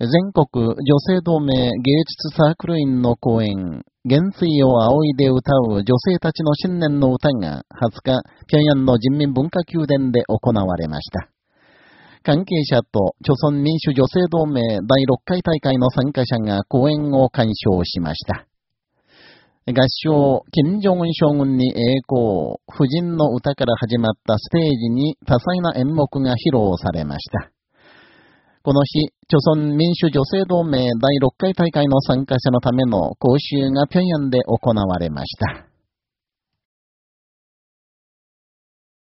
全国女性同盟芸術サークル員の講演、元帥を仰いで歌う女性たちの新年の歌が20日、平壌の人民文化宮殿で行われました。関係者と、朝鮮民主女性同盟第6回大会の参加者が講演を鑑賞しました。合唱、金正恩将軍に栄光、夫人の歌から始まったステージに多彩な演目が披露されました。この日、朝鮮民主女性同盟第6回大会の参加者のための講習が平壌で行われました。